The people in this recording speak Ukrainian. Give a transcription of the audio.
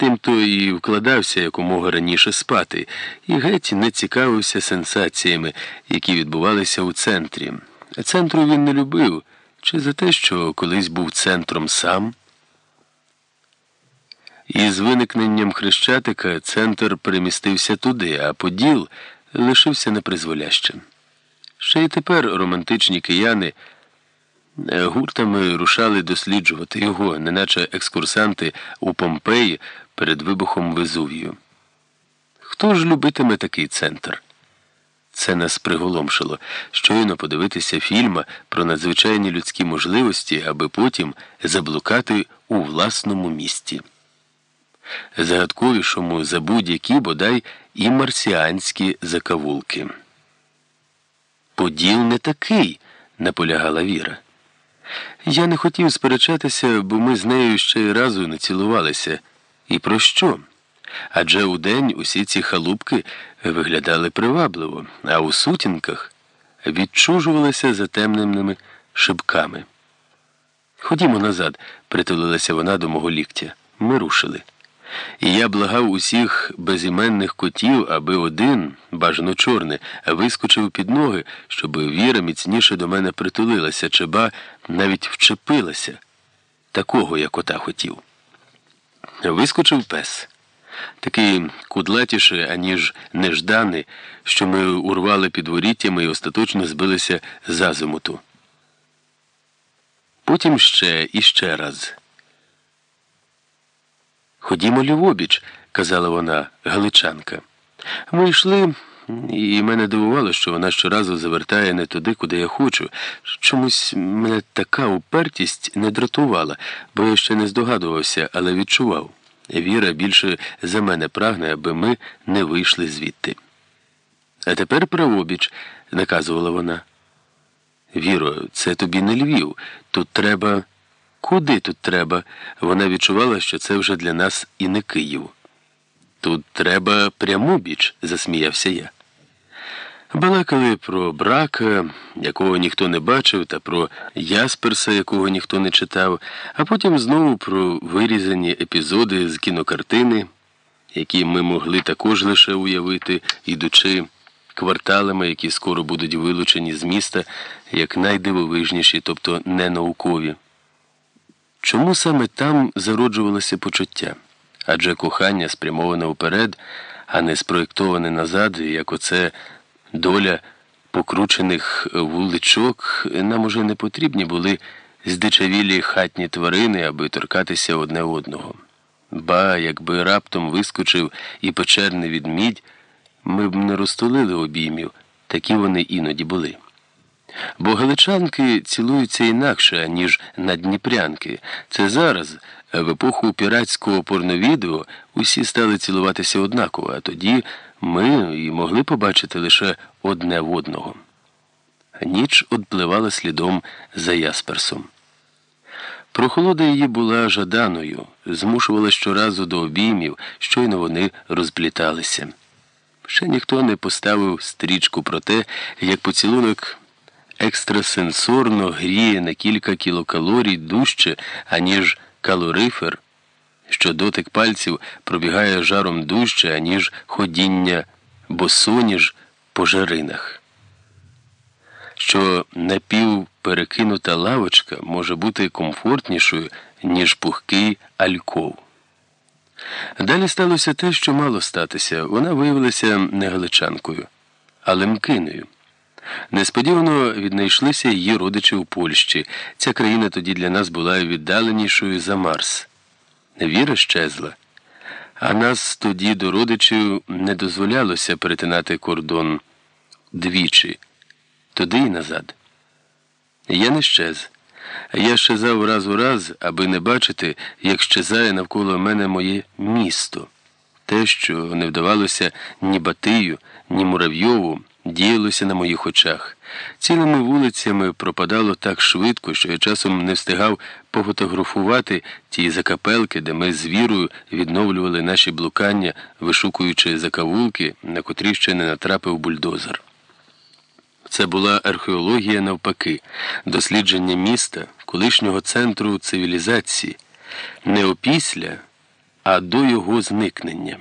Тим-то і вкладався якомога раніше спати, і геть не цікавився сенсаціями, які відбувалися у центрі. Центру він не любив, чи за те, що колись був центром сам. Із виникненням Хрещатика центр перемістився туди, а Поділ лишився непризволящим. Ще й тепер романтичні кияни е, гуртами рушали досліджувати його, неначе екскурсанти у Помпеї перед вибухом Везувію. Хто ж любитиме такий центр? Це нас приголомшило щойно подивитися фільма про надзвичайні людські можливості, аби потім заблукати у власному місті. Загадковішому за будь-які бодай і марсіанські закавулки. Поділ не такий, наполягала Віра. Я не хотів сперечатися, бо ми з нею ще й разу не цілувалися. І про що? Адже удень усі ці халупки виглядали привабливо, а у сутінках відчужувалися затемненими шибками. Ходімо назад, притулилася вона до мого ліктя. Ми рушили. І я благав усіх безіменних котів, аби один, бажано чорний, вискочив під ноги, щоб віра міцніше до мене притулилася, чи ба навіть вчепилася. Такого я кота хотів. Вискочив пес. Такий кудлатіший, аніж нежданий, що ми урвали під воріттями і остаточно збилися з азимуту. Потім ще і ще раз. Ходімо лівобіч, казала вона, галичанка. Ми йшли, і мене дивувало, що вона щоразу завертає не туди, куди я хочу. Чомусь мене така упертість не дратувала, бо я ще не здогадувався, але відчував. Віра більше за мене прагне, аби ми не вийшли звідти. А тепер правобіч, наказувала вона. Віро, це тобі не Львів. Тут треба. Куди тут треба? Вона відчувала, що це вже для нас і не Київ. Тут треба пряму біч, засміявся я. Балакали про брака, якого ніхто не бачив, та про Ясперса, якого ніхто не читав, а потім знову про вирізані епізоди з кінокартини, які ми могли також лише уявити, ідучи кварталами, які скоро будуть вилучені з міста, як найдивовижніші, тобто ненаукові. Чому саме там зароджувалося почуття? Адже кохання спрямоване вперед, а не спроєктоване назад, як оце доля покручених вуличок, нам уже не потрібні були здичавілі хатні тварини, аби торкатися одне одного. Ба, якби раптом вискочив і печерний відмідь, ми б не розтулили обіймів, такі вони іноді були. Бо галичанки цілуються інакше, ніж надніпрянки. Це зараз, в епоху піратського порновідео, усі стали цілуватися однаково, а тоді ми і могли побачити лише одне в одного. Ніч одпливала слідом за Ясперсом. Прохолода її була жаданою, змушувала щоразу до обіймів, щойно вони розпліталися. Ще ніхто не поставив стрічку про те, як поцілунок екстрасенсорно гріє на кілька кілокалорій дужче, аніж калорифер, що дотик пальців пробігає жаром дужче, аніж ходіння босоніж по жаринах. Що напівперекинута лавочка може бути комфортнішою, ніж пухкий альков. Далі сталося те, що мало статися. Вона виявилася не галичанкою, а лемкиною. Несподівано віднайшлися її родичі у Польщі. Ця країна тоді для нас була віддаленішою за Марс. Віра щезла. А нас тоді до родичів не дозволялося перетинати кордон двічі, туди і назад. Я не щез. Я щезав раз у раз, аби не бачити, як щезає навколо мене моє місто. Те, що не вдавалося ні Батию, ні Муравйову діялося на моїх очах. Цілими вулицями пропадало так швидко, що я часом не встигав пофотографувати ті закапелки, де ми з вірою відновлювали наші блукання, вишукуючи закавулки, на котрі ще не натрапив бульдозер. Це була археологія навпаки, дослідження міста, колишнього центру цивілізації, не опісля, а до його зникнення.